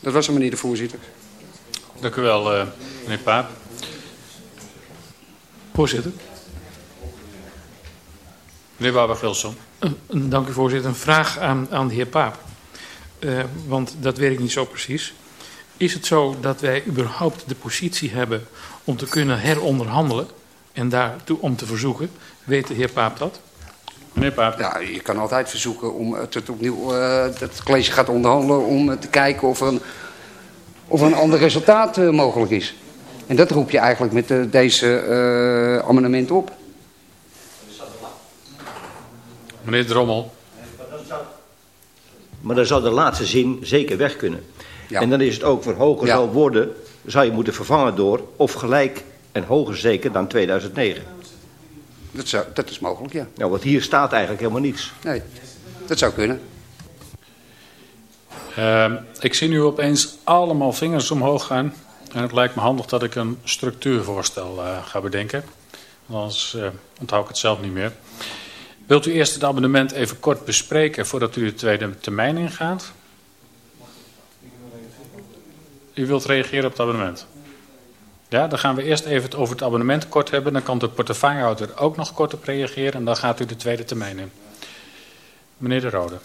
Dat was hem, meneer de voorzitter. Dank u wel, uh, meneer Paap. Voorzitter. Meneer Barbara-Wilson. Uh, dank u, voorzitter. Een vraag aan, aan de heer Paap. Uh, want dat weet ik niet zo precies. Is het zo dat wij überhaupt de positie hebben om te kunnen heronderhandelen en daartoe om te verzoeken? Weet de heer Paap dat? Meneer Paap. Ja, je kan altijd verzoeken om het opnieuw, uh, dat het college gaat onderhandelen om te kijken of er een, of een ander resultaat uh, mogelijk is. En dat roep je eigenlijk met uh, deze uh, amendement op. Meneer Drommel. Maar dan zou de laatste zin zeker weg kunnen. Ja. En dan is het ook voor hoger ja. zal worden, zou je moeten vervangen door of gelijk en hoger zeker dan 2009. Dat, zou, dat is mogelijk, ja. Nou, want hier staat eigenlijk helemaal niets. Nee, dat zou kunnen. Uh, ik zie nu opeens allemaal vingers omhoog gaan. En het lijkt me handig dat ik een structuurvoorstel uh, ga bedenken. Anders uh, onthoud ik het zelf niet meer. Wilt u eerst het abonnement even kort bespreken voordat u de tweede termijn ingaat? U wilt reageren op het abonnement? Ja, dan gaan we eerst even over het abonnement kort hebben. Dan kan de portefeuillehouder ook nog kort op reageren. En dan gaat u de tweede termijn in. Meneer De Rode.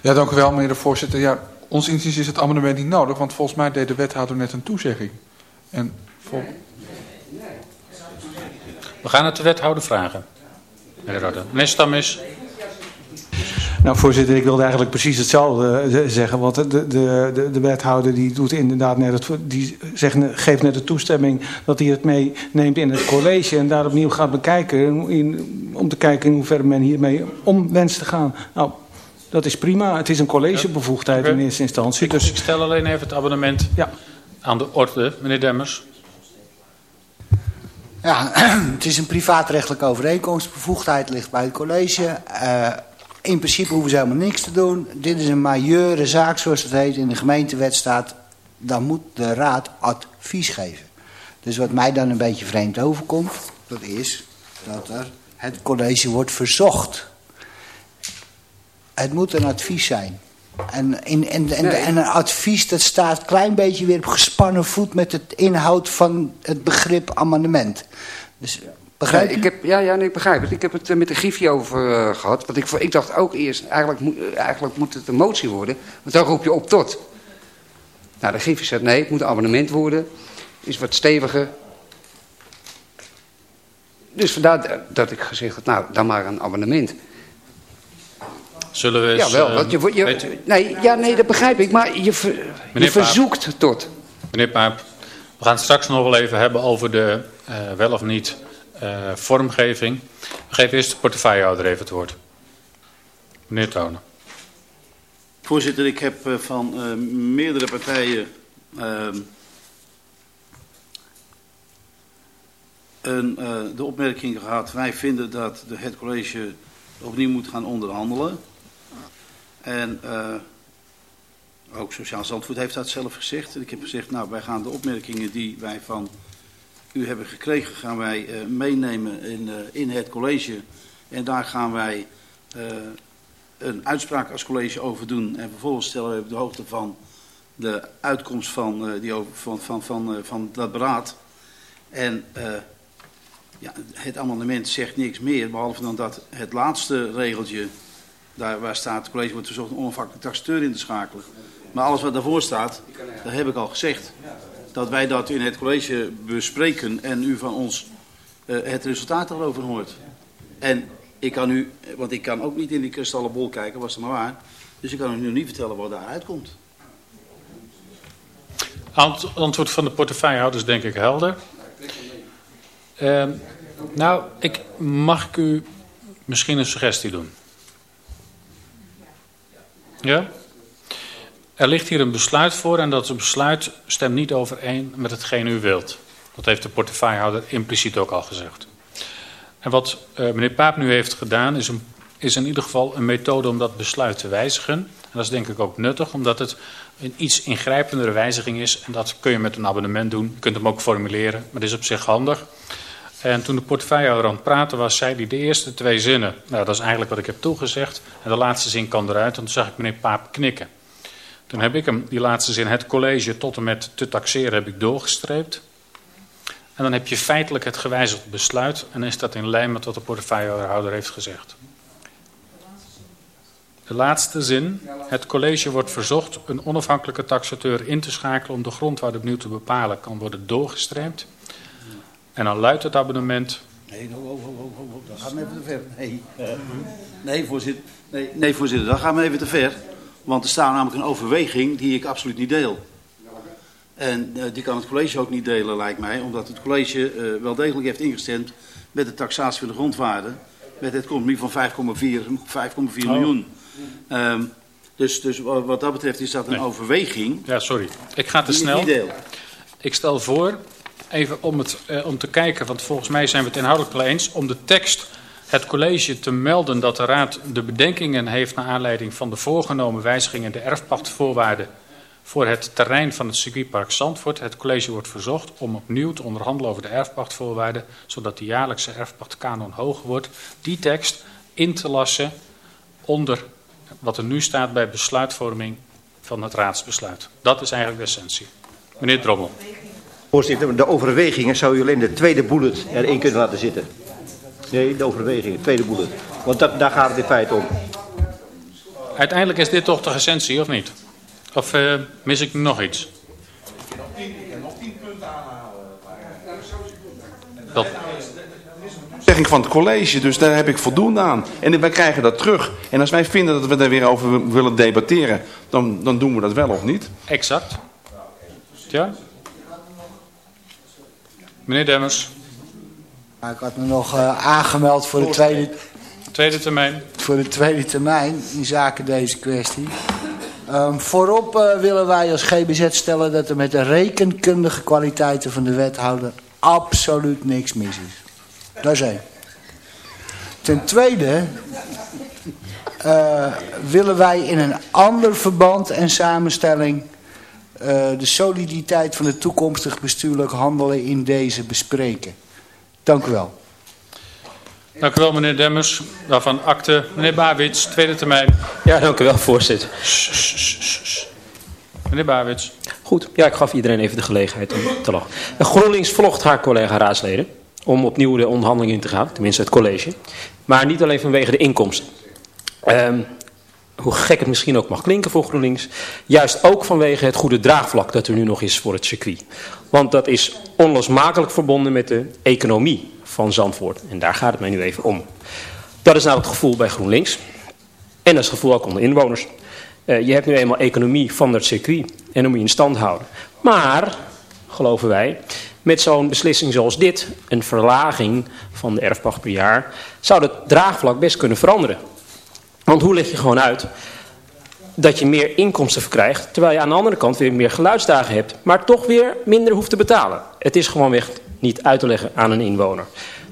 Ja, dank u wel, meneer de voorzitter. Ja, ons inziens is het amendement niet nodig, want volgens mij deed de wethouder net een toezegging. En vol... We gaan het de wethouder vragen. Meneer Rode. Meneer Stammis. Nou, voorzitter, ik wilde eigenlijk precies hetzelfde zeggen. Want de, de, de, de wethouder die doet inderdaad net het, die zegt, geeft net de toestemming dat hij het meeneemt in het college. En daar opnieuw gaat bekijken. In, om te kijken in hoeverre men hiermee om wenst te gaan. Nou, dat is prima. Het is een collegebevoegdheid in eerste instantie. Ik, dus... ik stel alleen even het abonnement ja. aan de orde. Meneer Demmers. Ja, het is een privaatrechtelijke overeenkomst. Bevoegdheid ligt bij het college. Uh, in principe hoeven ze helemaal niks te doen. Dit is een majeure zaak, zoals het heet. In de gemeentewet staat, dan moet de raad advies geven. Dus wat mij dan een beetje vreemd overkomt, dat is dat er het college wordt verzocht. Het moet een advies zijn. En, in, en, en, nee. en een advies dat staat een klein beetje weer op gespannen voet met het inhoud van het begrip amendement. Dus begrijp ja, ik heb, ja, ja nee, ik begrijp het. Ik heb het met de Griffie over uh, gehad. Want ik, ik dacht ook eerst, eigenlijk, moet, eigenlijk moet het een motie worden. Want dan roep je op tot. Nou, de Griffie zegt nee, het moet een abonnement worden. Is wat steviger. Dus vandaar dat ik gezegd heb, nou, dan maar een abonnement. Zullen we eens... Ja, wel. Want je, je, nee, ja, nee, dat begrijp ik. Maar je, ver, je verzoekt Paap. tot. Meneer Paap, we gaan het straks nog wel even hebben over de uh, wel of niet uh, vormgeving. We geven eerst de portefeuillehouder even het woord. Meneer Tonen. Voorzitter, ik heb uh, van uh, meerdere partijen ehm, een, de opmerking gehad. Wij vinden dat de, het college opnieuw moet gaan onderhandelen. En ook Sociaal Zandvoort heeft dat zelf gezegd. Ik heb gezegd, nou wij gaan de opmerkingen die wij van u hebben gekregen, gaan wij uh, meenemen in, uh, in het college. En daar gaan wij een uitspraak als college over doen. En vervolgens stellen we op de hoogte van de uitkomst van, die van, van, van, van dat beraad. En ja, het amendement zegt niks meer, behalve dan dat het laatste regeltje daar waar staat, het college wordt verzocht een onafhankelijk taxateur in te schakelen. Maar alles wat daarvoor staat, dat heb ik al gezegd. Dat wij dat in het college bespreken en u van ons uh, het resultaat erover hoort. En ik kan u, want ik kan ook niet in die kristallenbol kijken, was het maar waar. Dus ik kan u nu niet vertellen wat daaruit komt. Antwoord van de portefeuillehouders denk ik helder. Uh, nou, ik, mag ik u misschien een suggestie doen? Ja? Er ligt hier een besluit voor en dat besluit stemt niet overeen met hetgeen u wilt. Dat heeft de portefeuillehouder impliciet ook al gezegd. En wat uh, meneer Paap nu heeft gedaan is, een, is in ieder geval een methode om dat besluit te wijzigen. En dat is denk ik ook nuttig, omdat het een iets ingrijpendere wijziging is. En dat kun je met een abonnement doen. Je kunt hem ook formuleren, maar dat is op zich handig. En toen de portefeuillehouder aan het praten was, zei hij de eerste twee zinnen. Nou, dat is eigenlijk wat ik heb toegezegd. En de laatste zin kwam eruit. En toen zag ik meneer Paap knikken. Toen heb ik hem, die laatste zin, het college tot en met te taxeren, heb ik doorgestreept. En dan heb je feitelijk het gewijzigd besluit en is dat in lijn met wat de portefeuillehouder heeft gezegd. De laatste zin. Het college wordt verzocht een onafhankelijke taxateur in te schakelen om de grondwaarde opnieuw te bepalen. Kan worden doorgestreept. En dan luidt het abonnement. Nee, ho, dat gaat me even te ver. Nee, nee, voorzitter, nee, nee, voorzitter, dat gaat me even te ver. Want er staat namelijk een overweging die ik absoluut niet deel. En uh, die kan het college ook niet delen, lijkt mij. Omdat het college uh, wel degelijk heeft ingestemd met de taxatie van de grondwaarde. Met het compromis van 5,4 miljoen. Um, dus, dus wat dat betreft is dat een nee. overweging. Ja, sorry. Ik ga te snel. Ik stel voor, even om, het, uh, om te kijken, want volgens mij zijn we het inhoudelijk wel eens, om de tekst het college te melden dat de Raad de bedenkingen heeft naar aanleiding van de voorgenomen wijzigingen de erfpachtvoorwaarden voor het terrein van het circuitpark Zandvoort. Het college wordt verzocht om opnieuw te onderhandelen over de erfpachtvoorwaarden, zodat de jaarlijkse erfpachtkanon hoger wordt. Die tekst in te lassen onder wat er nu staat bij besluitvorming van het raadsbesluit. Dat is eigenlijk de essentie. Meneer Drommel. Voorzitter, de overwegingen zou u alleen de tweede bullet erin kunnen laten zitten. Nee, de overwegingen, tweede bullet. Want dat, daar gaat het in feite om. Uiteindelijk is dit toch de essentie, of niet? Of uh, mis ik nog iets? Ik kan nog tien punten aanhalen. Dat zegging van het college, dus daar heb ik voldoende aan. En wij krijgen dat terug. En als wij vinden dat we daar weer over willen debatteren, dan, dan doen we dat wel of niet. Exact. Ja. Meneer Demmers. Ik had me nog uh, aangemeld voor de tweede... Tweede termijn. Voor de tweede termijn in zaken deze kwestie. Um, voorop uh, willen wij als GBZ stellen dat er met de rekenkundige kwaliteiten van de wethouder absoluut niks mis is. Dat is één. Ten tweede uh, willen wij in een ander verband en samenstelling uh, de soliditeit van het toekomstig bestuurlijk handelen in deze bespreken. Dank u wel. Dank u wel, meneer Demmers. Waarvan akte. Meneer Bawits, tweede termijn. Ja, dank u wel, voorzitter. Meneer Bawits. Goed, ja, ik gaf iedereen even de gelegenheid om te lachen. GroenLinks volgt haar collega raadsleden om opnieuw de onderhandeling in te gaan, tenminste het college. Maar niet alleen vanwege de inkomsten. Um, hoe gek het misschien ook mag klinken voor GroenLinks, juist ook vanwege het goede draagvlak dat er nu nog is voor het circuit. Want dat is onlosmakelijk verbonden met de economie van Zandvoort. En daar gaat het mij nu even om. Dat is nou het gevoel bij GroenLinks. En dat is het gevoel ook onder inwoners. Uh, je hebt nu eenmaal economie van het circuit. En dan moet je in stand houden. Maar, geloven wij, met zo'n beslissing zoals dit, een verlaging van de erfpacht per jaar, zou het draagvlak best kunnen veranderen. Want hoe leg je gewoon uit dat je meer inkomsten verkrijgt, terwijl je aan de andere kant weer meer geluidsdagen hebt, maar toch weer minder hoeft te betalen. Het is gewoonweg niet uit te leggen aan een inwoner.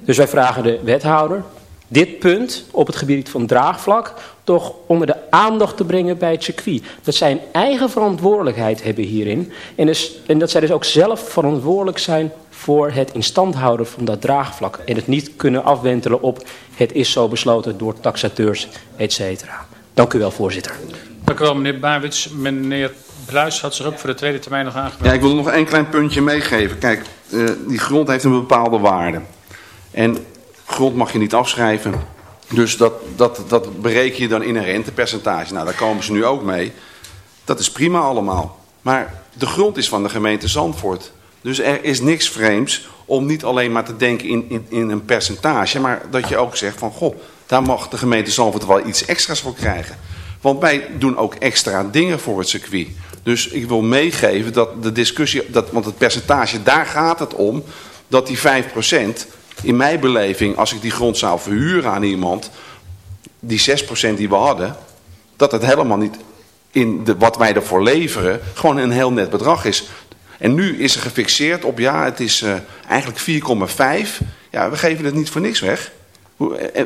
Dus wij vragen de wethouder dit punt op het gebied van draagvlak toch onder de aandacht te brengen bij het circuit. Dat zij een eigen verantwoordelijkheid hebben hierin. En, dus, en dat zij dus ook zelf verantwoordelijk zijn voor het instand houden van dat draagvlak. En het niet kunnen afwentelen op het is zo besloten door taxateurs, et cetera. Dank u wel, voorzitter. Dank u wel, meneer Bawits. Meneer Bruis had zich ook voor de tweede termijn nog aangemeld. Ja, ik wil nog een klein puntje meegeven. Kijk, uh, die grond heeft een bepaalde waarde. En grond mag je niet afschrijven. Dus dat, dat, dat bereken je dan in een rentepercentage. Nou, daar komen ze nu ook mee. Dat is prima allemaal. Maar de grond is van de gemeente Zandvoort. Dus er is niks vreemds om niet alleen maar te denken in, in, in een percentage. Maar dat je ook zegt van, goh, daar mag de gemeente Zandvoort wel iets extra's voor krijgen. Want wij doen ook extra dingen voor het circuit. Dus ik wil meegeven dat de discussie, dat, want het percentage, daar gaat het om, dat die 5% in mijn beleving, als ik die grond zou verhuren aan iemand, die 6% die we hadden, dat het helemaal niet in de, wat wij ervoor leveren, gewoon een heel net bedrag is. En nu is er gefixeerd op, ja, het is uh, eigenlijk 4,5. Ja, we geven het niet voor niks weg.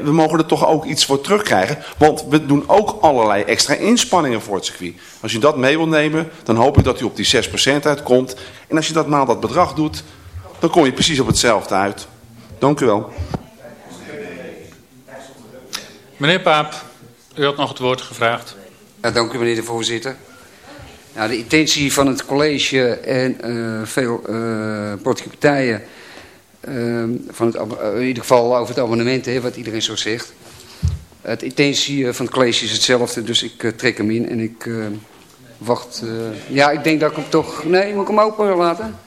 We mogen er toch ook iets voor terugkrijgen. Want we doen ook allerlei extra inspanningen voor het circuit. Als je dat mee wil nemen, dan hoop ik dat u op die 6% uitkomt. En als je dat maal dat bedrag doet, dan kom je precies op hetzelfde uit. Dank u wel. Meneer Paap, u had nog het woord gevraagd. Ja, dank u meneer de voorzitter. Nou, de intentie van het college en uh, veel uh, politieke partijen... Uh, van het, in ieder geval over het abonnement, hè, wat iedereen zo zegt. Het intentie van het college is hetzelfde, dus ik trek hem in en ik wacht. ja, ik denk dat ik hem toch... Nee, moet ik hem open laten?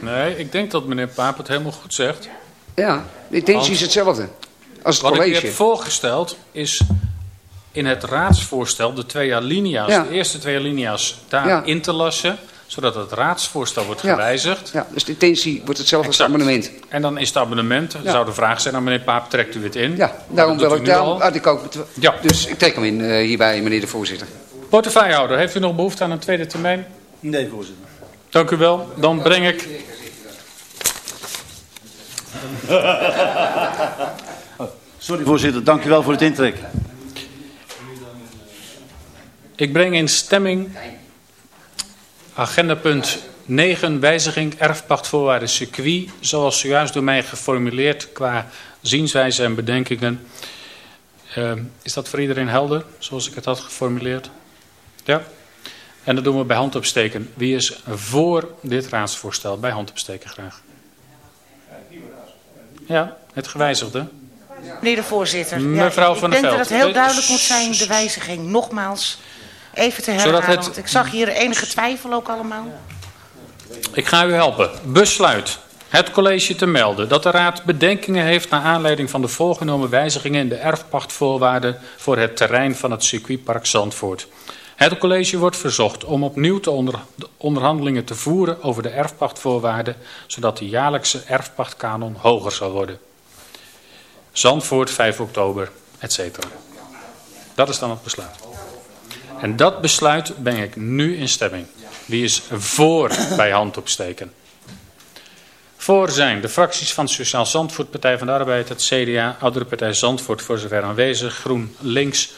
Nee, ik denk dat meneer Paap het helemaal goed zegt. Ja, de intentie is hetzelfde als het wat college. Wat ik heb voorgesteld is in het raadsvoorstel de twee alinea's, de eerste twee alinea's daarin ja. te lassen zodat het raadsvoorstel wordt gewijzigd. Ja, dus de intentie wordt hetzelfde exact. als het abonnement. En dan is het abonnement, zou de vraag zijn aan meneer Paap, trekt u het in? Ja, daarom wil ik, daarom had ik ook... Ja. Dus ik trek hem in uh, hierbij, meneer de voorzitter. Portefeuillehouder, heeft u nog behoefte aan een tweede termijn? Nee, voorzitter. Dank u wel. Dan breng ik... Sorry voorzitter, dank u wel voor het intrekken. Ik breng in stemming agendapunt 9, wijziging erfpachtvoorwaarden circuit, zoals zojuist door mij geformuleerd qua zienswijze en bedenkingen. Uh, is dat voor iedereen helder, zoals ik het had geformuleerd? Ja? En dat doen we bij hand opsteken. Wie is voor dit raadsvoorstel? Bij hand opsteken graag. Ja, het gewijzigde. Meneer de voorzitter, Mevrouw ja, van ik der denk dat het heel duidelijk moet zijn, de wijziging. Nogmaals, even te herhalen, het... want ik zag hier enige twijfel ook allemaal. Ik ga u helpen. Besluit het college te melden dat de raad bedenkingen heeft naar aanleiding van de voorgenomen wijzigingen in de erfpachtvoorwaarden voor het terrein van het circuitpark Zandvoort. Het college wordt verzocht om opnieuw te onder, onderhandelingen te voeren over de erfpachtvoorwaarden, zodat de jaarlijkse erfpachtkanon hoger zal worden. Zandvoort 5 oktober, etc. Dat is dan het besluit. En dat besluit breng ik nu in stemming. Wie is voor bij hand opsteken? Voor zijn de fracties van Sociaal Zandvoort, Partij van de Arbeid, het CDA, Oudere Partij Zandvoort voor zover aanwezig, Groen Links,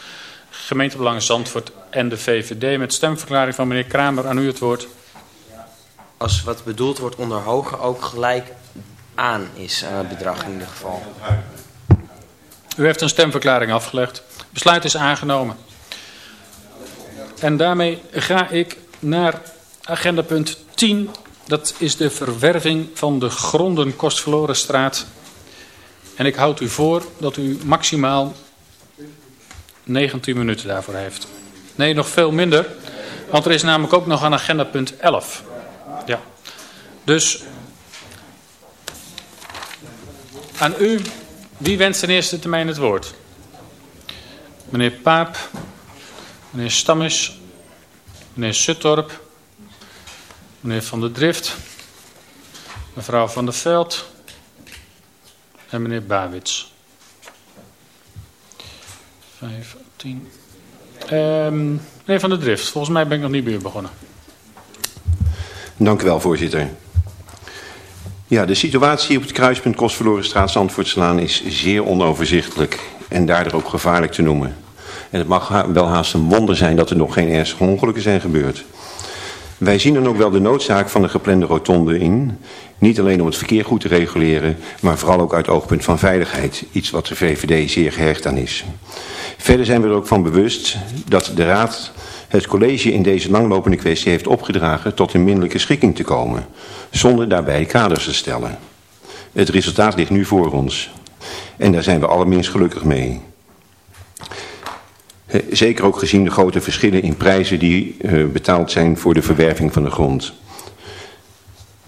Gemeentebelangen Zandvoort en de VVD. Met stemverklaring van meneer Kramer aan u het woord. Als wat bedoeld wordt onder hoger ook gelijk aan is aan het bedrag in ieder geval. U heeft een stemverklaring afgelegd. Besluit is aangenomen. En daarmee ga ik naar agenda punt 10. Dat is de verwerving van de gronden Kostverlorenstraat. En ik houd u voor dat u maximaal 19 minuten daarvoor heeft. Nee, nog veel minder. Want er is namelijk ook nog een agenda punt 11. Ja. Dus aan u, wie wenst in eerste termijn het woord? Meneer Paap, meneer Stammes, meneer Suttorp, meneer Van der Drift, mevrouw Van der Veld en meneer Bawits. Vijf, tien. Um, meneer Van der Drift, volgens mij ben ik nog niet meer begonnen. Dank u wel, voorzitter. Ja, de situatie op het kruispunt Kostverlorenstraat Zandvoortslaan is zeer onoverzichtelijk en daardoor ook gevaarlijk te noemen. En het mag wel haast een wonder zijn dat er nog geen ernstige ongelukken zijn gebeurd. Wij zien dan ook wel de noodzaak van de geplande rotonde in. Niet alleen om het verkeer goed te reguleren, maar vooral ook uit oogpunt van veiligheid. Iets wat de VVD zeer gehecht aan is. Verder zijn we er ook van bewust dat de Raad het college in deze langlopende kwestie heeft opgedragen tot een minderlijke schikking te komen, zonder daarbij kaders te stellen. Het resultaat ligt nu voor ons en daar zijn we allerminst gelukkig mee. Zeker ook gezien de grote verschillen in prijzen die uh, betaald zijn voor de verwerving van de grond.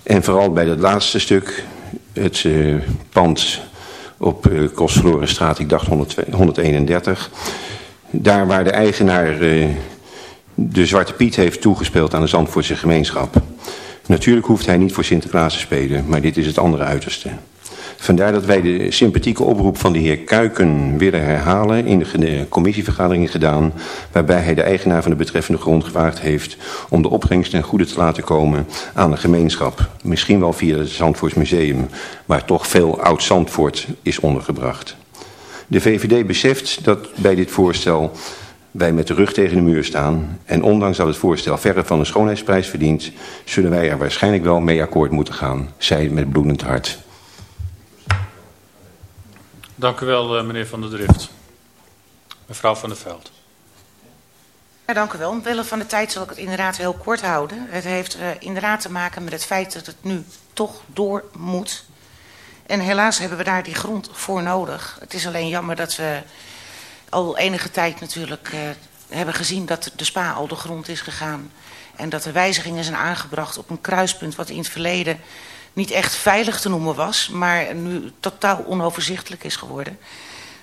En vooral bij dat laatste stuk, het uh, pand op uh, Kostverlorenstraat, ik dacht 100, 131. Daar waar de eigenaar de Zwarte Piet heeft toegespeeld aan de Zandvoortse gemeenschap. Natuurlijk hoeft hij niet voor Sinterklaas te spelen, maar dit is het andere uiterste. Vandaar dat wij de sympathieke oproep van de heer Kuiken willen herhalen in de commissievergadering gedaan, waarbij hij de eigenaar van de betreffende grond gevraagd heeft om de opbrengst ten goede te laten komen aan de gemeenschap. Misschien wel via het Zandvoorts Museum, waar toch veel oud Zandvoort is ondergebracht. De VVD beseft dat bij dit voorstel wij met de rug tegen de muur staan en ondanks dat het voorstel verre van een schoonheidsprijs verdient, zullen wij er waarschijnlijk wel mee akkoord moeten gaan, zij met bloedend hart. Dank u wel, eh, meneer Van der Drift. Mevrouw Van der Veld. Ja, dank u wel. Omwille van de tijd zal ik het inderdaad heel kort houden. Het heeft uh, inderdaad te maken met het feit dat het nu toch door moet. En helaas hebben we daar die grond voor nodig. Het is alleen jammer dat we al enige tijd natuurlijk uh, hebben gezien dat de spa al de grond is gegaan. En dat er wijzigingen zijn aangebracht op een kruispunt wat in het verleden niet echt veilig te noemen was, maar nu totaal onoverzichtelijk is geworden.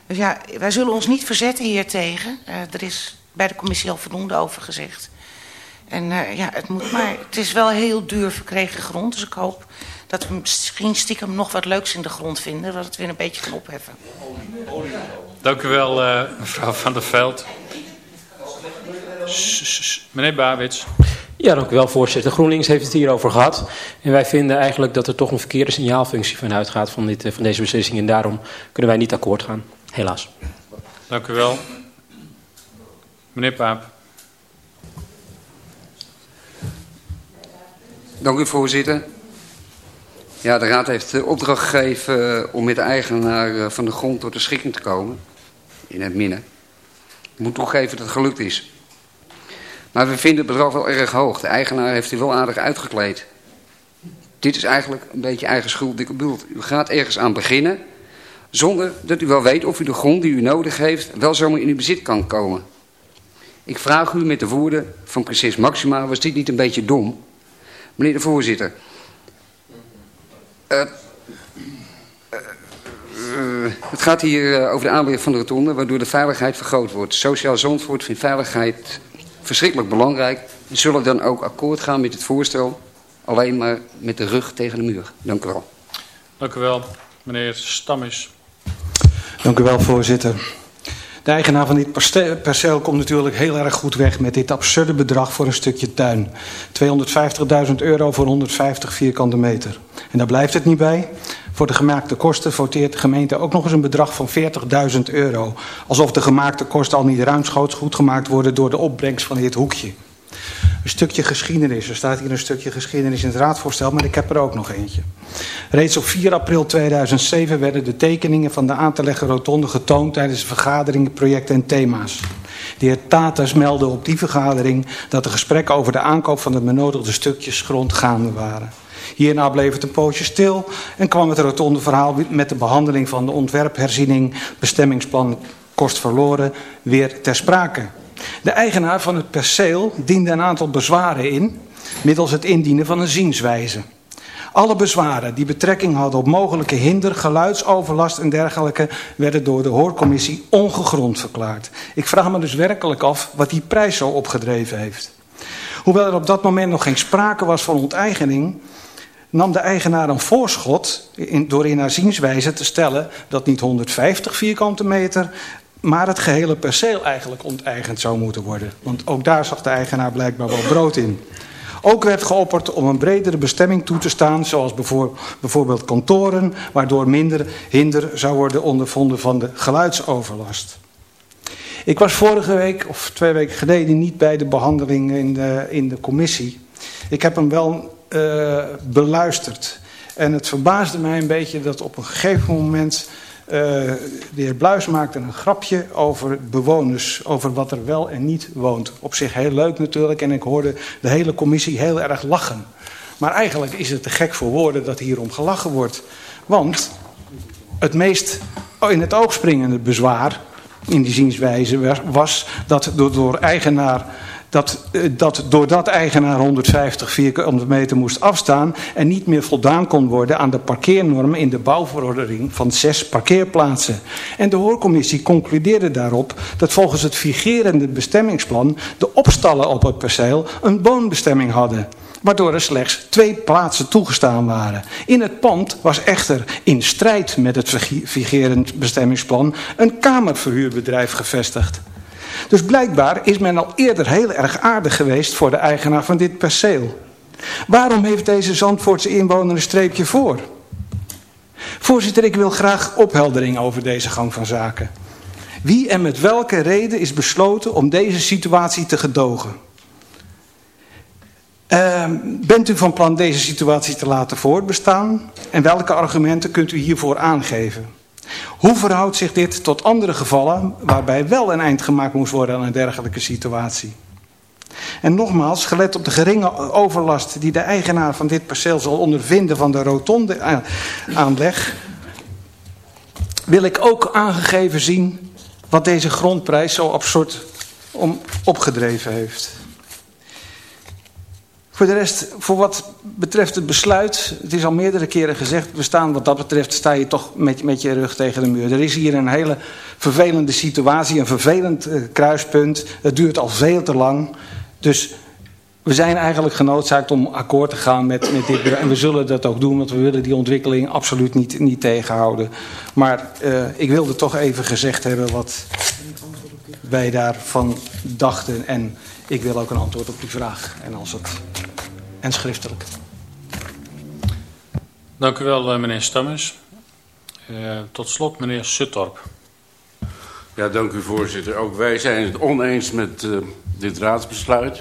Dus ja, wij zullen ons niet verzetten hiertegen. Uh, er is bij de commissie al voldoende over gezegd. En uh, ja, het moet maar. Het is wel heel duur verkregen grond, dus ik hoop dat we misschien stiekem nog wat leuks in de grond vinden, dat het weer een beetje kan opheffen. Dank u wel, uh, mevrouw Van der Veld. Meneer Bawits. Ja, dank u wel, voorzitter. GroenLinks heeft het hierover gehad. En wij vinden eigenlijk dat er toch een verkeerde signaalfunctie van uitgaat van, dit, van deze beslissing. En daarom kunnen wij niet akkoord gaan. Helaas. Dank u wel. Meneer Paap. Dank u, voorzitter. Ja, de Raad heeft de opdracht gegeven om met de eigenaar eh, van de grond tot de schikking te komen. In het midden. Ik moet toegeven dat het gelukt is. Maar we vinden het bedrag wel erg hoog. De eigenaar heeft u wel aardig uitgekleed. Dit is eigenlijk een beetje eigen schuld, dikke. U gaat ergens aan beginnen... zonder dat u wel weet of u de grond die u nodig heeft... wel zomaar in uw bezit kan komen. Ik vraag u met de woorden van prinses Maxima... was dit niet een beetje dom? Meneer de voorzitter... Uh, uh, het gaat hier over de aanleg van de rotonde... waardoor de veiligheid vergroot wordt. Sociaal Zandvoort vindt veiligheid verschrikkelijk belangrijk. We zullen dan ook akkoord gaan met het voorstel. Alleen maar met de rug tegen de muur. Dank u wel. Dank u wel, meneer Stammis. Dank u wel, voorzitter. De eigenaar van dit perceel komt natuurlijk heel erg goed weg met dit absurde bedrag voor een stukje tuin. 250.000 euro voor 150 vierkante meter. En daar blijft het niet bij. Voor de gemaakte kosten voteert de gemeente ook nog eens een bedrag van 40.000 euro. Alsof de gemaakte kosten al niet ruimschoots goed gemaakt worden door de opbrengst van dit hoekje. Een stukje geschiedenis. Er staat hier een stukje geschiedenis in het raadvoorstel, maar ik heb er ook nog eentje. Reeds op 4 april 2007 werden de tekeningen van de aan te leggen rotonde getoond tijdens vergaderingen, projecten en thema's. De heer Tatas meldde op die vergadering dat de gesprekken over de aankoop van de benodigde stukjes grond gaande waren. Hierna bleef het een poosje stil en kwam het rotonde verhaal met de behandeling van de ontwerpherziening bestemmingsplan kost verloren weer ter sprake. De eigenaar van het perceel diende een aantal bezwaren in middels het indienen van een zienswijze. Alle bezwaren die betrekking hadden op mogelijke hinder, geluidsoverlast en dergelijke werden door de hoorcommissie ongegrond verklaard. Ik vraag me dus werkelijk af wat die prijs zo opgedreven heeft. Hoewel er op dat moment nog geen sprake was van onteigening, nam de eigenaar een voorschot in, door in haar zienswijze te stellen dat niet 150 vierkante meter, maar het gehele perceel eigenlijk onteigend zou moeten worden. Want ook daar zag de eigenaar blijkbaar wel brood in. Ook werd geopperd om een bredere bestemming toe te staan, zoals bijvoorbeeld kantoren, waardoor minder hinder zou worden ondervonden van de geluidsoverlast. Ik was vorige week, of twee weken geleden, niet bij de behandeling in de, in de commissie. Ik heb hem wel uh, beluisterd. En het verbaasde mij een beetje dat op een gegeven moment... Uh, de heer Bluis maakte een grapje over bewoners, over wat er wel en niet woont. Op zich heel leuk natuurlijk en ik hoorde de hele commissie heel erg lachen. Maar eigenlijk is het te gek voor woorden dat hierom gelachen wordt. Want het meest in het oog springende bezwaar in die zienswijze was dat door, door eigenaar dat, eh, dat doordat eigenaar 150 vierkante meter moest afstaan en niet meer voldaan kon worden aan de parkeernormen in de bouwverordening van zes parkeerplaatsen. En de hoorcommissie concludeerde daarop dat volgens het vigerende bestemmingsplan de opstallen op het perceel een woonbestemming hadden waardoor er slechts twee plaatsen toegestaan waren. In het pand was echter in strijd met het vigerend bestemmingsplan een kamerverhuurbedrijf gevestigd. Dus blijkbaar is men al eerder heel erg aardig geweest voor de eigenaar van dit perceel. Waarom heeft deze Zandvoortse inwoner een streepje voor? Voorzitter, ik wil graag opheldering over deze gang van zaken. Wie en met welke reden is besloten om deze situatie te gedogen? Uh, bent u van plan deze situatie te laten voortbestaan? En welke argumenten kunt u hiervoor aangeven? Hoe verhoudt zich dit tot andere gevallen waarbij wel een eind gemaakt moest worden aan een dergelijke situatie? En nogmaals, gelet op de geringe overlast die de eigenaar van dit perceel zal ondervinden van de rotonde aanleg, wil ik ook aangegeven zien wat deze grondprijs zo absurd om opgedreven heeft. Voor de rest, voor wat betreft het besluit, het is al meerdere keren gezegd, we staan wat dat betreft, sta je toch met, met je rug tegen de muur. Er is hier een hele vervelende situatie, een vervelend uh, kruispunt. Het duurt al veel te lang. Dus we zijn eigenlijk genoodzaakt om akkoord te gaan met, met dit En we zullen dat ook doen, want we willen die ontwikkeling absoluut niet, niet tegenhouden. Maar uh, ik wilde toch even gezegd hebben wat wij daarvan dachten. En ik wil ook een antwoord op die vraag. En, als het, en schriftelijk. Dank u wel, eh, meneer Stammers. Uh, tot slot, meneer Suttorp. Ja, dank u, voorzitter. Ook wij zijn het oneens met uh, dit raadsbesluit.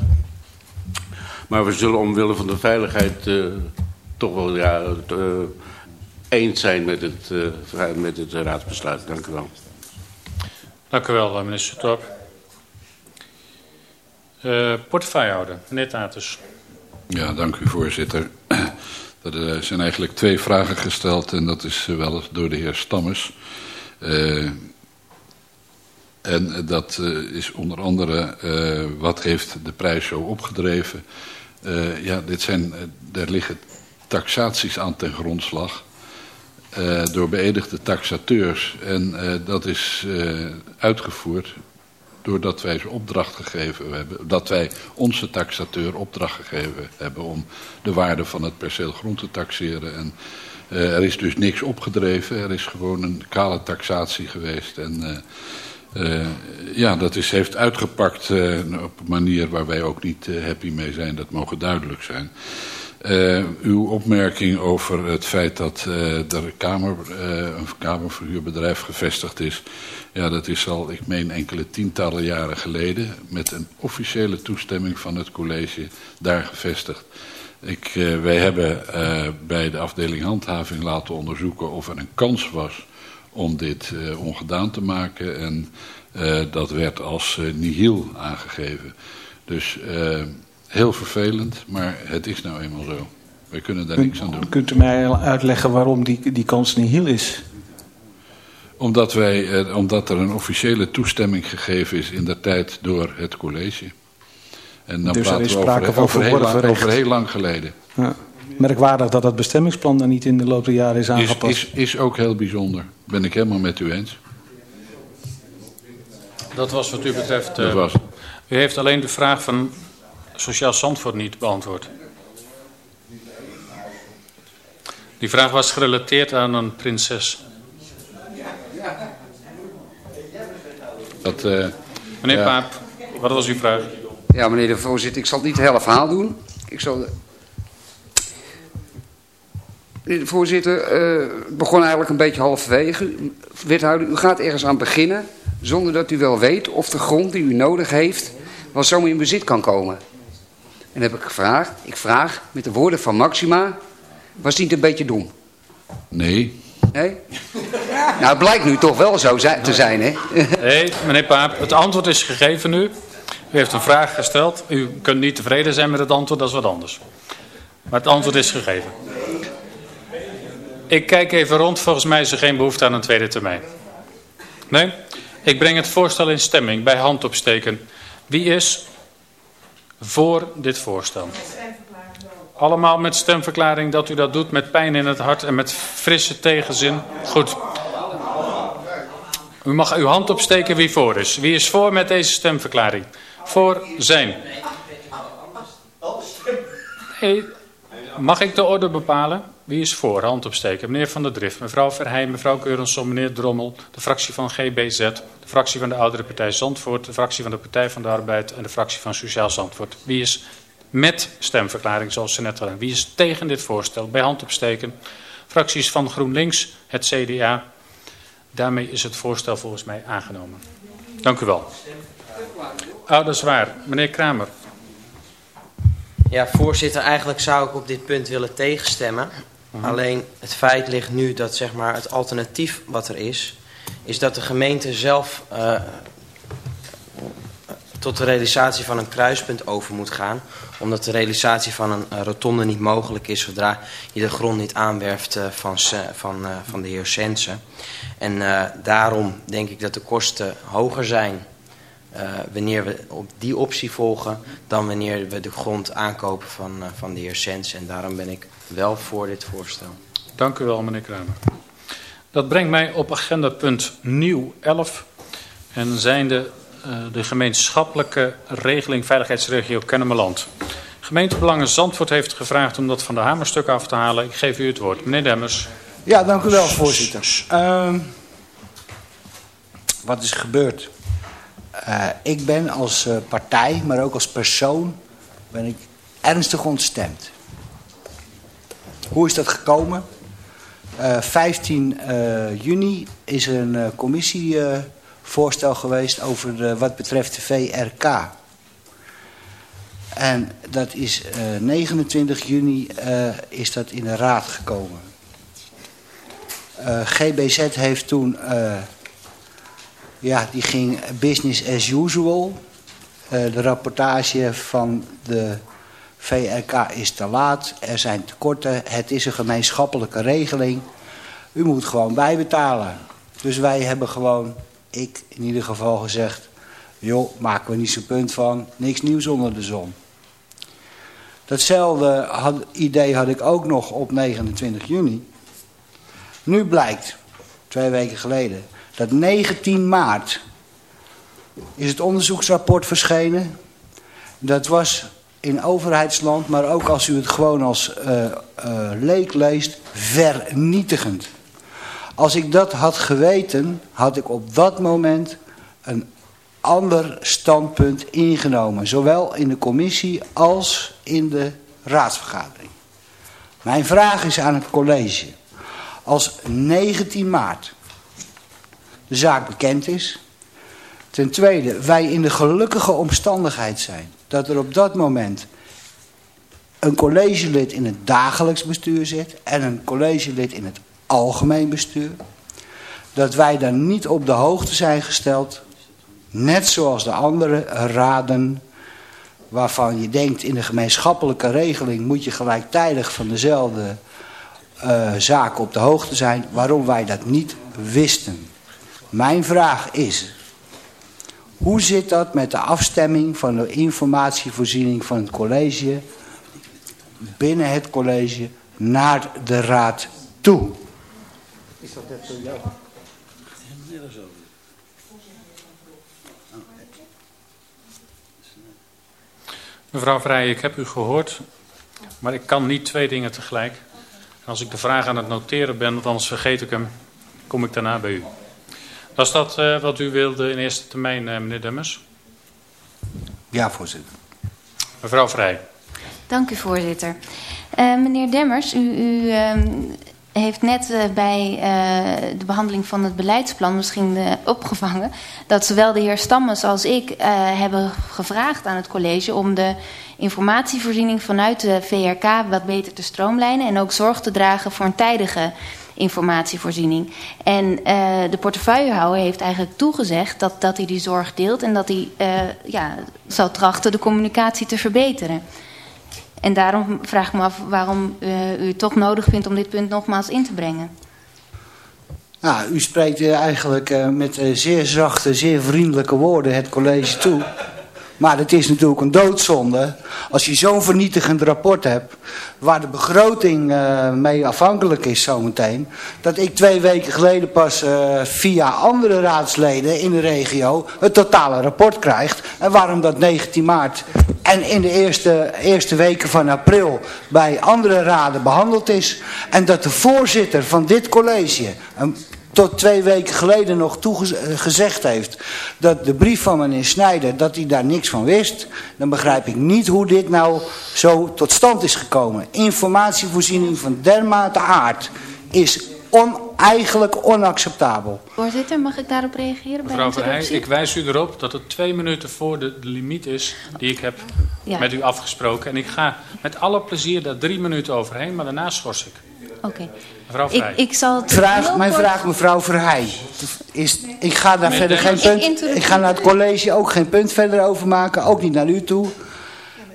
Maar we zullen omwille van de veiligheid uh, toch wel ja, eens zijn met het, met het raadsbesluit. Dank u wel. Dank u wel, meneer Suttorp. Uh, portefeuillehouder, meneer Tatus. Ja, dank u voorzitter. Er zijn eigenlijk twee vragen gesteld en dat is wel door de heer Stammers. Uh, en dat is onder andere, wat heeft de prijs zo opgedreven? ja, dit zijn, daar liggen taxaties aan ten grondslag door beëdigde taxateurs. En dat is uitgevoerd doordat wij ze opdracht gegeven hebben, dat wij onze taxateur opdracht gegeven hebben om de waarde van het perceel grond te taxeren. En uh, er is dus niks opgedreven, er is gewoon een kale taxatie geweest. En uh, uh, ja, dat is, heeft uitgepakt op een manier waar wij ook niet happy mee zijn, dat mogen duidelijk zijn. Uw opmerking over het feit dat uh, er kamer, een kamerverhuurbedrijf gevestigd is... Ja, dat is al, ik meen, enkele tientallen jaren geleden... met een officiële toestemming van het college daar gevestigd. Ik, uh, wij hebben uh, bij de afdeling handhaving laten onderzoeken of er een kans was om dit uh, ongedaan te maken. En dat werd als nihil aangegeven. Dus heel vervelend, maar het is nou eenmaal zo. Wij kunnen daar niks aan doen. Kunt u mij uitleggen waarom die, die kans nihil is? Omdat, wij, eh, omdat er een officiële toestemming gegeven is in de tijd door het college. En dan dus praten we over, over, heel lang, over heel lang geleden. Ja. Merkwaardig dat het bestemmingsplan dan niet in de loop der jaren is aangepast. Is, is, is ook heel bijzonder. Ben ik helemaal met u eens. Dat was wat u betreft... Dat uh, was. U heeft alleen de vraag van Sociaal Zandvoort niet beantwoord. Die vraag was gerelateerd aan een prinses. Dat, uh, meneer ja. Paap, wat was uw vraag? Ja, meneer de voorzitter, ik zal niet het hele verhaal doen. Ik zal... Meneer de voorzitter, uh, het begon eigenlijk een beetje halverwege. Wethouder, u gaat ergens aan beginnen zonder dat u wel weet of de grond die u nodig heeft wel zo in bezit kan komen. En heb ik gevraagd, ik vraag met de woorden van Maxima, was niet een beetje dom? Nee. Nee? Nou, het blijkt nu toch wel zo te zijn, hè? Nee, meneer Paap, het antwoord is gegeven nu. U heeft een vraag gesteld. U kunt niet tevreden zijn met het antwoord, dat is wat anders. Maar het antwoord is gegeven. Ik kijk even rond, volgens mij is er geen behoefte aan een tweede termijn. Nee? Ik breng het voorstel in stemming bij hand opsteken. Wie is voor dit voorstel? Allemaal met stemverklaring dat u dat doet met pijn in het hart en met frisse tegenzin. Goed. U mag uw hand opsteken wie voor is. Wie is voor met deze stemverklaring? Voor zijn. Mag ik de orde bepalen? Wie is voor? Hand opsteken. Meneer Van der Drift, mevrouw Verheij, mevrouw Keurenson, meneer Drommel, de fractie van GBZ, de fractie van de Oudere Partij Zandvoort, de fractie van de Partij van de Arbeid en de fractie van Sociaal Zandvoort. Wie is met stemverklaring zoals ze net hadden. Wie is tegen dit voorstel? Bij hand opsteken. Fracties van GroenLinks, het CDA. Daarmee is het voorstel volgens mij aangenomen. Dank u wel. Oh, dat is waar. Meneer Kramer. Ja, voorzitter, eigenlijk zou ik op dit punt willen tegenstemmen. Mhm. Alleen het feit ligt nu dat zeg maar, het alternatief wat er is... is dat de gemeente zelf uh, tot de realisatie van een kruispunt over moet gaan. Omdat de realisatie van een rotonde niet mogelijk is zodra je de grond niet aanwerft van, van, van de heer Sensen. En daarom denk ik dat de kosten hoger zijn wanneer we op die optie volgen dan wanneer we de grond aankopen van, van de heer Sensen. En daarom ben ik wel voor dit voorstel. Dank u wel, meneer Kramer. Dat brengt mij op agenda punt nieuw 11. En zijn de, uh, de gemeenschappelijke regeling veiligheidsregio Kennemerland. Gemeentebelangen Zandvoort heeft gevraagd om dat van de hamerstuk af te halen. Ik geef u het woord. Meneer Demmers. Ja, dank u wel, voorzitter. Uh, wat is gebeurd? Uh, ik ben als uh, partij, maar ook als persoon, ben ik ernstig ontstemd. Hoe is dat gekomen? Uh, 15 uh, juni is er een uh, commissievoorstel geweest over wat betreft de VRK. En dat is 29 juni is dat in de raad gekomen. GBZ heeft toen, ja, die ging business as usual. de rapportage van de VRK is te laat, er zijn tekorten, het is een gemeenschappelijke regeling. U moet gewoon bijbetalen. Dus wij hebben gewoon, ik in ieder geval gezegd... joh, maken we niet zo'n punt van, niks nieuws onder de zon. Datzelfde idee had ik ook nog op 29 juni. Nu blijkt, twee weken geleden, dat 19 maart is het onderzoeksrapport verschenen. Dat was in overheidsland, maar ook als u het gewoon als uh, uh, leek leest, vernietigend. Als ik dat had geweten, had ik op dat moment een ander standpunt ingenomen. Zowel in de commissie als in de raadsvergadering. Mijn vraag is aan het college. Als 19 maart de zaak bekend is. Ten tweede, wij in de gelukkige omstandigheid zijn dat er op dat moment een collegelid in het dagelijks bestuur zit en een collegelid in het algemeen bestuur. Dat wij dan niet op de hoogte zijn gesteld, net zoals de andere raden, waarvan je denkt in de gemeenschappelijke regeling moet je gelijktijdig van dezelfde uh, zaken op de hoogte zijn, waarom wij dat niet wisten. Mijn vraag is, hoe zit dat met de afstemming van de informatievoorziening van het college binnen het college naar de raad toe? Is dat net voor jou? Mevrouw Vrij, ik heb u gehoord, maar ik kan niet twee dingen tegelijk. En als ik de vraag aan het noteren ben, want anders vergeet ik hem, kom ik daarna bij u. Was dat uh, wat u wilde in eerste termijn, uh, meneer Demmers? Ja, voorzitter. Mevrouw Vrij. Dank u, voorzitter. Uh, meneer Demmers, u, u ehm, heeft net bij de behandeling van het beleidsplan misschien opgevangen... dat zowel de heer Stammes als ik hebben gevraagd aan het college... om de informatievoorziening vanuit de VRK wat beter te stroomlijnen... en ook zorg te dragen voor een tijdige informatievoorziening. En de portefeuillehouder heeft eigenlijk toegezegd dat, dat hij die zorg deelt en dat hij ja, zal trachten de communicatie te verbeteren. En daarom vraag ik me af waarom uh, u toch nodig vindt om dit punt nogmaals in te brengen. U spreekt eigenlijk met zeer zachte, zeer vriendelijke woorden het college toe. Maar het is natuurlijk een doodzonde als je zo'n vernietigend rapport hebt... waar de begroting mee afhankelijk is zometeen... dat ik twee weken geleden pas via andere raadsleden in de regio... het totale rapport krijg. En waarom dat 19 maart en in de eerste, eerste weken van april... bij andere raden behandeld is. En dat de voorzitter van dit college... tot twee weken geleden nog toegezegd eh, heeft dat de brief van meneer Snijder, dat hij daar niks van wist, dan begrijp ik niet hoe dit nou zo tot stand is gekomen. Informatievoorziening van dermate aard is on, eigenlijk onacceptabel. Voorzitter, mag ik daarop reageren? Mevrouw Verheij, ik wijs u erop dat het twee minuten voor de, de limiet is die ik heb ja. met u afgesproken. En ik ga met alle plezier daar drie minuten overheen, maar daarna schors ik. Oké. Mevrouw Ik, Vrij. ik zal het Vraag, heel mijn kort- vraag, mevrouw Verheij. Is, ik ga daar verder geen punt... Ik ga naar het college ook geen punt verder over maken. Ook niet naar u toe.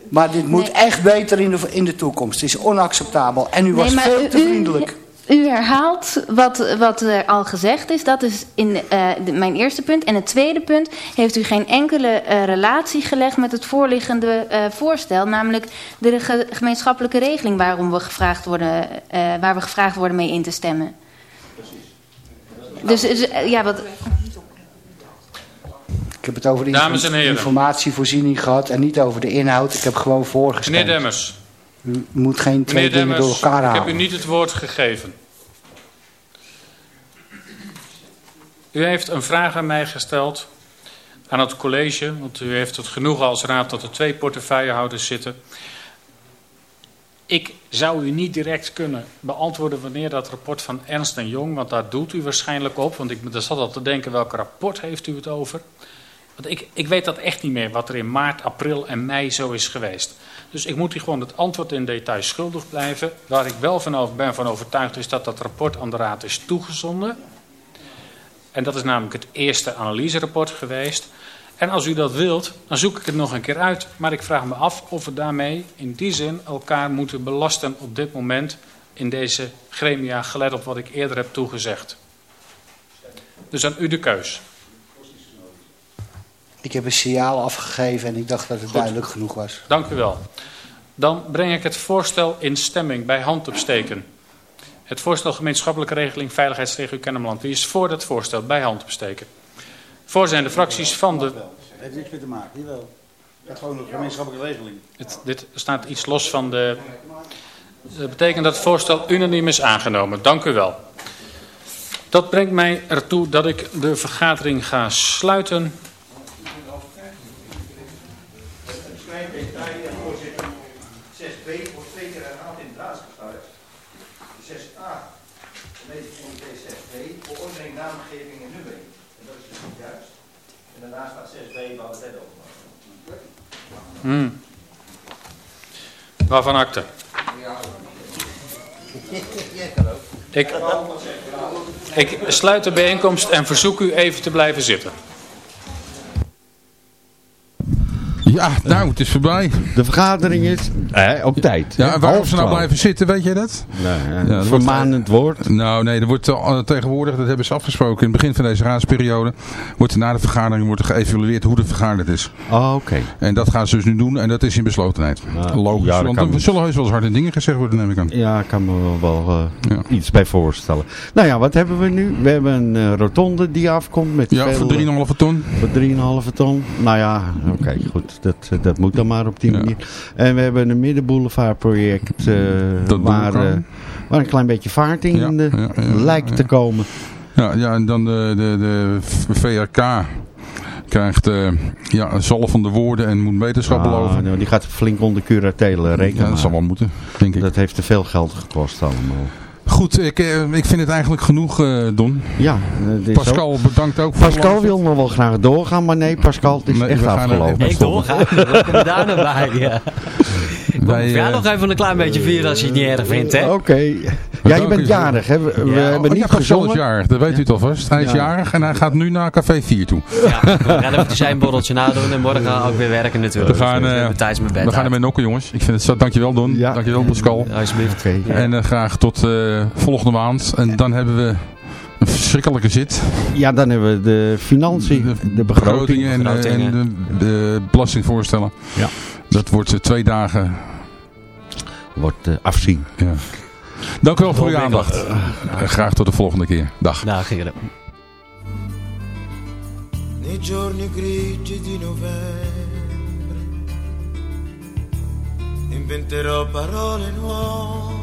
Maar dit moet echt beter in de, in de toekomst. Het is onacceptabel. En u was Nee, veel u- te u- vriendelijk. U herhaalt wat, wat er al gezegd is. Dat is in eh, de- mijn eerste punt. En het tweede punt heeft u geen enkele eh, relatie gelegd met het voorliggende eh, voorstel. Namelijk de ge- gemeenschappelijke regeling waarom we gevraagd worden, eh, waar we gevraagd worden mee in te stemmen. Dus, dus, eh, ja, wat... Ik heb het over de informatievoorziening gehad en niet over de inhoud. Ik heb gewoon voorgestemd. Meneer Demmers. U moet geen twee Meneer dingen door elkaar ik heb halen. u niet het woord gegeven. U heeft een vraag aan mij gesteld, aan het college, want u heeft het genoegen als raad dat er twee portefeuillehouders zitten. Ik zou u niet direct kunnen beantwoorden wanneer dat rapport van Ernst en Jong, want daar doelt u waarschijnlijk op, want ik daar zat al te denken welk rapport heeft u het over. Want ik, ik weet dat echt niet meer wat er in maart, april en mei zo is geweest. Dus ik moet u gewoon het antwoord in detail schuldig blijven. Waar ik wel van over, ben van overtuigd is dat dat rapport aan de raad is toegezonden. En dat is namelijk het eerste analyserapport geweest. En als u dat wilt, dan zoek ik het nog een keer uit. Maar ik vraag me af of we daarmee in die zin elkaar moeten belasten op dit moment in deze gremia, gelet op wat ik eerder heb toegezegd. Dus aan u de keus. Ik heb een signaal afgegeven en ik dacht dat het duidelijk genoeg was. Dank u wel. Dan breng ik het voorstel in stemming bij hand opsteken. Het voorstel gemeenschappelijke regeling veiligheidsregio Kennemerland. Wie is voor dat voorstel bij hand opsteken? Voor zijn de fracties van de... Het heeft niks meer te maken, jawel. Het is gewoon een gemeenschappelijke regeling. Het, dit staat iets los van de... Dat betekent dat het voorstel unaniem is aangenomen. Dank u wel. Dat brengt mij ertoe dat ik de vergadering ga sluiten. Hmm. Waarvan akte? Ik, ik sluit de bijeenkomst en verzoek u even te blijven zitten. Ja, nou, het is voorbij. De vergadering is eh, op tijd. Ja, hè? waarom Half ze nou blijven zitten, weet je dat? Nee, Ja, vermanend woord. Nou, nee, er wordt eh, tegenwoordig, dat hebben ze afgesproken in het begin van deze raadsperiode, wordt er na de vergadering wordt er geëvalueerd hoe de vergaderd is. Oh, oké. En dat gaan ze dus nu doen en dat is in beslotenheid. Logisch, ja, dat want er zullen heus wel eens harde dingen gezegd worden, neem ik aan. Ja, ik kan me wel, eh, iets bij voorstellen. Nou ja, wat hebben we nu? We hebben een eh, rotonde die afkomt met Ja, veel, voor 3,5 ton. Voor 3,5 ton. Nou ja, oké, goed. Dat, dat moet dan maar op die manier. En we hebben een middenboulevardproject eh waar, eh, waar een klein beetje vaart in de, ja, lijkt te komen. Ja, ja en dan de, de, de VRK krijgt eh, ja, de woorden en moet wetenschap Ah, beloven. nou, die gaat flink onder curatele rekenen. Ja, dat zal wel moeten, denk ik. Dat heeft te veel geld gekost allemaal. Goed, ik, eh, ik vind het eigenlijk genoeg, eh, Don. Ja, is Pascal, ook- bedankt ook voor Pascal wil nog wel graag doorgaan, maar nee, Pascal, het is Nee, echt we gaan er afgelopen. echt Ik doorga. Je daar nou bij? Ja. Wij, Ja, eh, nog even een klein beetje vieren als je het niet erg vindt, hè? Oké. Ja, je bent jarig, hè? We, we Ja. hebben Oh, niet ja, Pascal is gezongen. jarig, dat weet u het alvast. Hij is Ja. jarig en hij gaat nu naar Café 4 toe. Ja, we gaan even zijn borreltje nadoen en morgen ook weer werken natuurlijk. We gaan, Dus we eh, hebben Thijs mijn bed we gaan ermee nokken, jongens. Ik vind het zo. Dankjewel, Don. Dankjewel, Pascal. Alsjeblieft. En eh, graag tot eh, volgende maand. En dan hebben we een verschrikkelijke zit. Ja, dan hebben we de financiën, de, begroting. Begrotingen en, eh, en de, de belastingvoorstellen. Ja. Dat wordt eh, twee dagen. Wordt eh, afzien. Ja. Dank u wel voor uw aandacht. Eh, graag tot de volgende keer. Dag. Dag, heren. nei giorni grigi di novembre inventerò parole nuove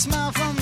smile from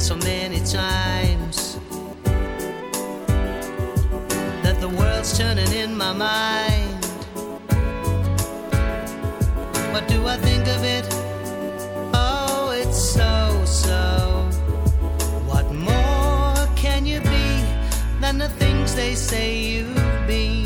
done so many times that the world's turning in my mind. What do I think of it? Oh, it's so, so. What more can you be than the things they say you've been?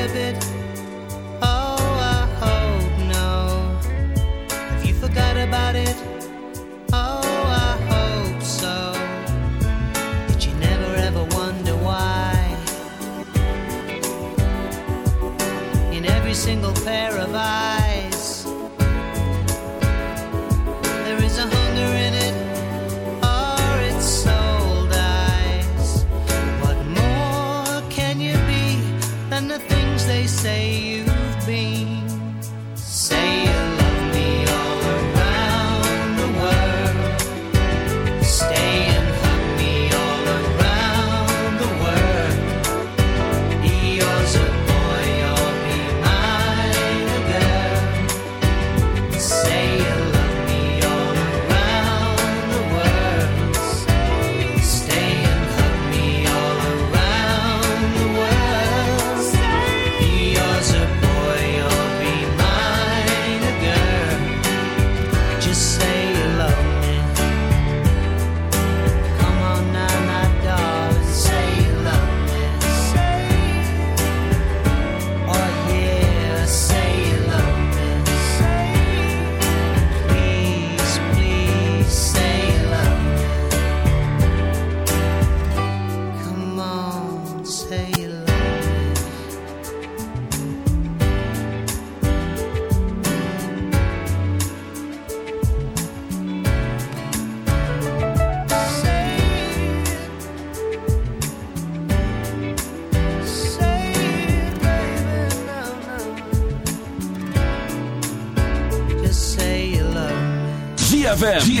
a bit